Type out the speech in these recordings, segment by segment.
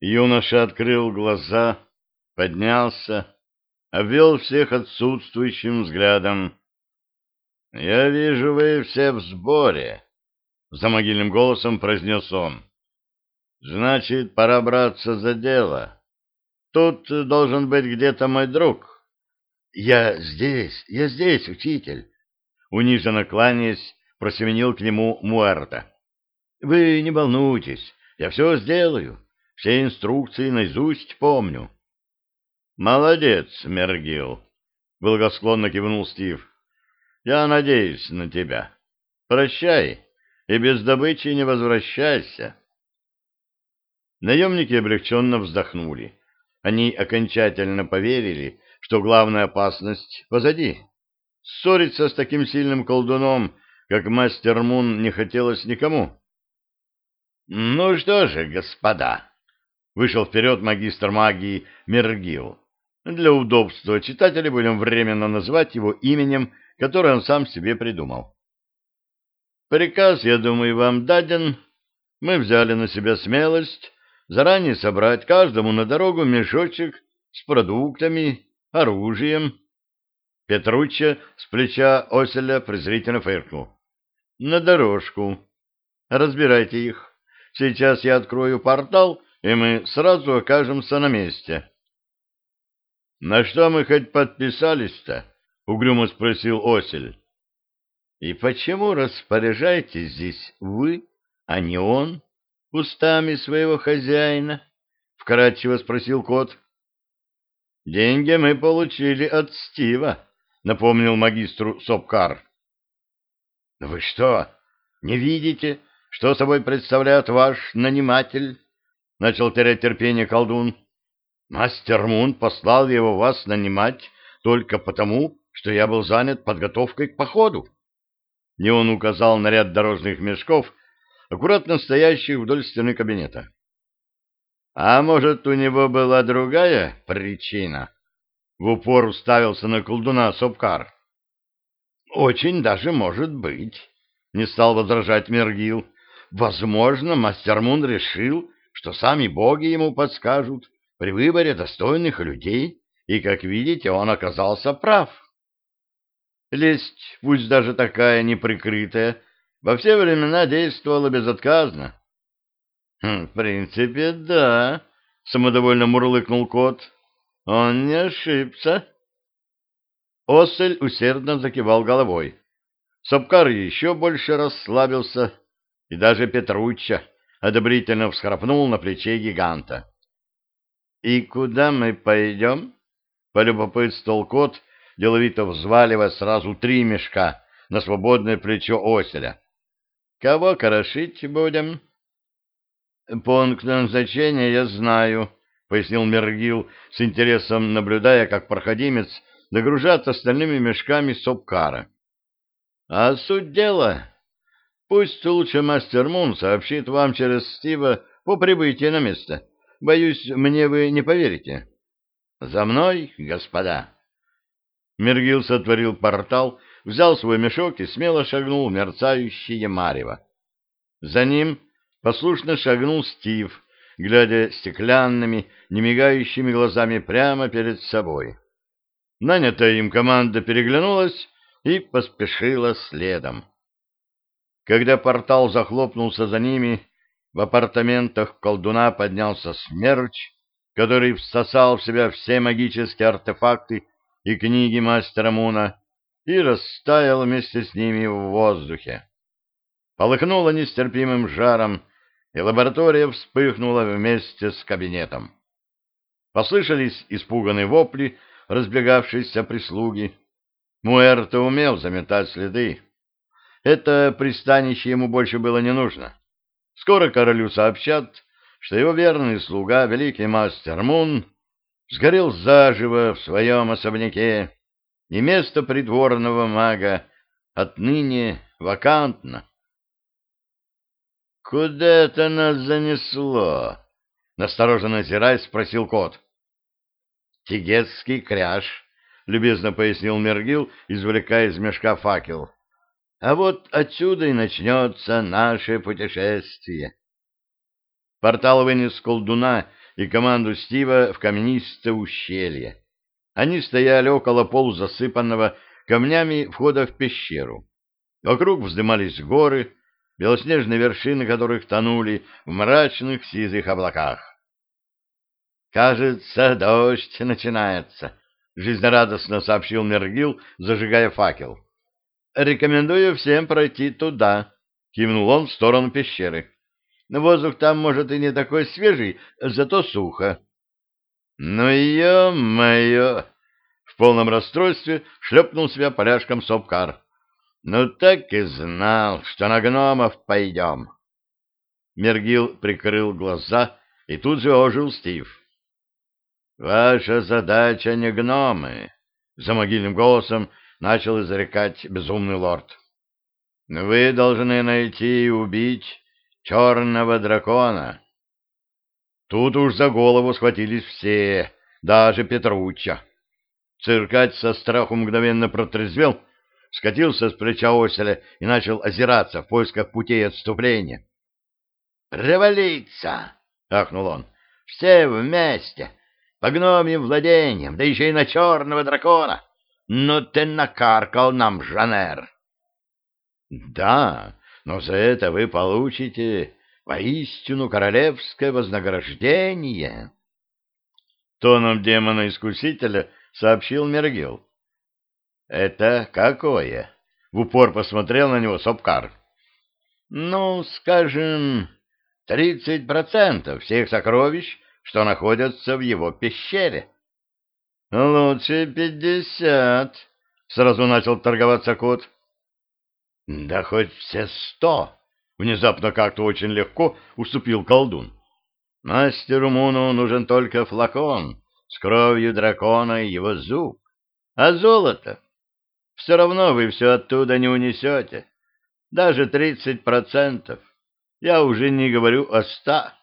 Юноша открыл глаза, поднялся, обвел всех отсутствующим взглядом. — Я вижу, вы все в сборе, — за могильным голосом произнес он. — Значит, пора браться за дело. Тут должен быть где-то мой друг. — Я здесь, я здесь, учитель. Униженно кланяясь, просеменил к нему Муэрта. — Вы не волнуйтесь, я все сделаю. Все инструкции наизусть помню. — Молодец, Мергил, — благосклонно кивнул Стив. — Я надеюсь на тебя. Прощай и без добычи не возвращайся. Наемники облегченно вздохнули. Они окончательно поверили, что главная опасность позади. Ссориться с таким сильным колдуном, как мастер Мун, не хотелось никому. — Ну что же, господа, Вышел вперед магистр магии Мергил. Для удобства читателя будем временно называть его именем, которое он сам себе придумал. Приказ, я думаю, вам даден. Мы взяли на себя смелость заранее собрать каждому на дорогу мешочек с продуктами, оружием. Петручча с плеча оселя презрительно фыркнул. На дорожку. Разбирайте их. Сейчас я открою портал и мы сразу окажемся на месте. — На что мы хоть подписались-то? — угрюмо спросил Осель. — И почему распоряжаетесь здесь вы, а не он, устами своего хозяина? — вкратчиво спросил кот. — Деньги мы получили от Стива, — напомнил магистру Сопкар. — Вы что, не видите, что собой представляет ваш наниматель? — начал терять терпение колдун. «Мастер Мун послал его вас нанимать только потому, что я был занят подготовкой к походу». И он указал на ряд дорожных мешков, аккуратно стоящих вдоль стены кабинета. «А может, у него была другая причина?» В упор уставился на колдуна Сопкар. «Очень даже может быть», — не стал возражать Мергил. «Возможно, мастер Мун решил, что сами боги ему подскажут при выборе достойных людей, и, как видите, он оказался прав. Лесть, пусть даже такая неприкрытая, во все времена действовала безотказно. «Хм, — В принципе, да, — самодовольно мурлыкнул кот. — Он не ошибся. Осель усердно закивал головой. Сапкар еще больше расслабился, и даже Петручча одобрительно всхрапнул на плече гиганта. — И куда мы пойдем? — полюбопытствовал кот, деловито взваливая сразу три мешка на свободное плечо оселя. — Кого корошить будем? — Пункт назначения я знаю, — пояснил Мергил, с интересом наблюдая, как проходимец нагружает остальными мешками сопкара. — А суть дела Пусть лучше мастер Мун сообщит вам через Стива по прибытии на место. Боюсь, мне вы не поверите. За мной, господа. Мергил сотворил портал, взял свой мешок и смело шагнул в мерцающее марево. За ним послушно шагнул Стив, глядя стеклянными, немигающими глазами прямо перед собой. Нанятая им команда переглянулась и поспешила следом. Когда портал захлопнулся за ними, в апартаментах колдуна поднялся смерч, который всосал в себя все магические артефакты и книги мастера Муна и растаял вместе с ними в воздухе. Полыхнуло нестерпимым жаром, и лаборатория вспыхнула вместе с кабинетом. Послышались испуганные вопли разбегавшейся прислуги. Муэрто умел заметать следы. Это пристанище ему больше было не нужно. Скоро королю сообщат, что его верный слуга, великий мастер Мун, сгорел заживо в своем особняке, и место придворного мага отныне вакантно. «Куда это нас занесло?» — настороженно озираясь, спросил кот. «Тигетский кряж», — любезно пояснил Мергил, извлекая из мешка факел. А вот отсюда и начнется наше путешествие. Портал вынес колдуна и команду Стива в каменистое ущелье. Они стояли около полузасыпанного камнями входа в пещеру. Вокруг вздымались горы, белоснежные вершины которых тонули в мрачных сизых облаках. «Кажется, дождь начинается», — жизнерадостно сообщил Мергил, зажигая факел. «Рекомендую всем пройти туда», — кивнул он в сторону пещеры. «Воздух там, может, и не такой свежий, зато сухо». «Ну, ё-моё!» — в полном расстройстве шлепнул себя поляшком Сопкар. «Ну, так и знал, что на гномов пойдем». Мергил прикрыл глаза, и тут же ожил Стив. «Ваша задача не гномы», — за могильным голосом начал изрекать безумный лорд. «Вы должны найти и убить черного дракона». Тут уж за голову схватились все, даже Петруча. Циркач со страху мгновенно протрезвел, скатился с плеча оселя и начал озираться в поисках путей отступления. «Провалиться!» — ахнул он. «Все вместе! По гномьим владениям, да еще и на черного дракона! Ну ты накаркал нам, Жанер!» «Да, но за это вы получите воистину королевское вознаграждение!» Тоном демона-искусителя сообщил Мергил. «Это какое?» — в упор посмотрел на него Сопкар. «Ну, скажем, тридцать процентов всех сокровищ, что находятся в его пещере». «Лучше пятьдесят», — сразу начал торговаться кот. «Да хоть все сто!» — внезапно как-то очень легко уступил колдун. «Мастеру Муну нужен только флакон с кровью дракона и его зуб. А золото? Все равно вы все оттуда не унесете. Даже тридцать процентов. Я уже не говорю о ста».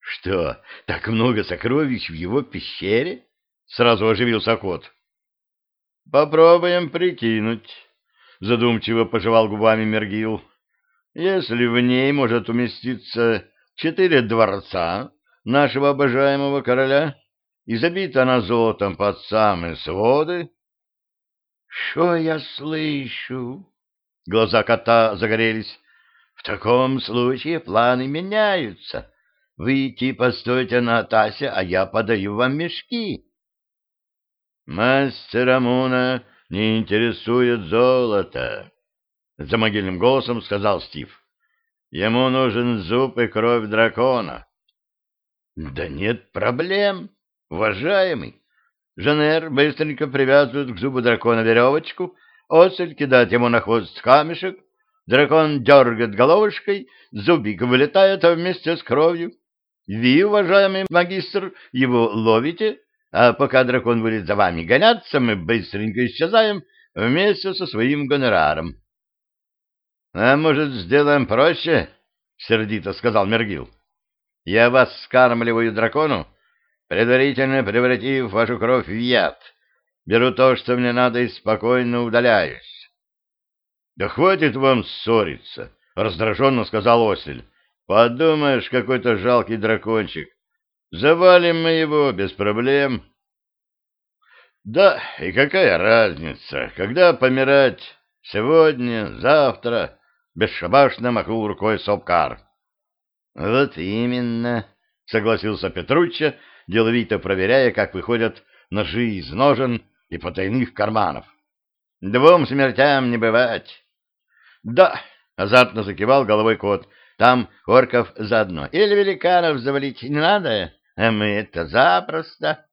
«Что, так много сокровищ в его пещере?» — сразу оживился кот. «Попробуем прикинуть», — задумчиво пожевал губами Мергил. «Если в ней может уместиться четыре дворца нашего обожаемого короля и забита она золотом под самые своды...» «Что я слышу?» Глаза кота загорелись. «В таком случае планы меняются. Вы типа стойте на Атасе, а я подаю вам мешки». «Мастера Муна не интересует золото», — за могильным голосом сказал Стив. «Ему нужен зуб и кровь дракона». «Да нет проблем, уважаемый». Жанер быстренько привязывает к зубу дракона веревочку, осель кидает ему на хвост камешек, дракон дергает головушкой, зубик вылетает вместе с кровью. Вы, уважаемый магистр, его ловите, а пока дракон будет за вами гоняться, мы быстренько исчезаем вместе со своим гонораром. — А может, сделаем проще? — сердито сказал Мергил. — Я вас скармливаю дракону, предварительно превратив вашу кровь в яд. Беру то, что мне надо, и спокойно удаляюсь. — Да хватит вам ссориться, — раздраженно сказал Осель. — Подумаешь, какой-то жалкий дракончик. Завалим мы его без проблем. Да, и какая разница, когда помирать? Сегодня, завтра, бесшабашно махнул рукой Сопкар. Вот именно, согласился Петруччо, деловито проверяя, как выходят ножи из ножен и потайных карманов. Двум смертям не бывать. Да, азартно закивал головой кот, там орков заодно. Или великанов завалить не надо? А мы это запросто.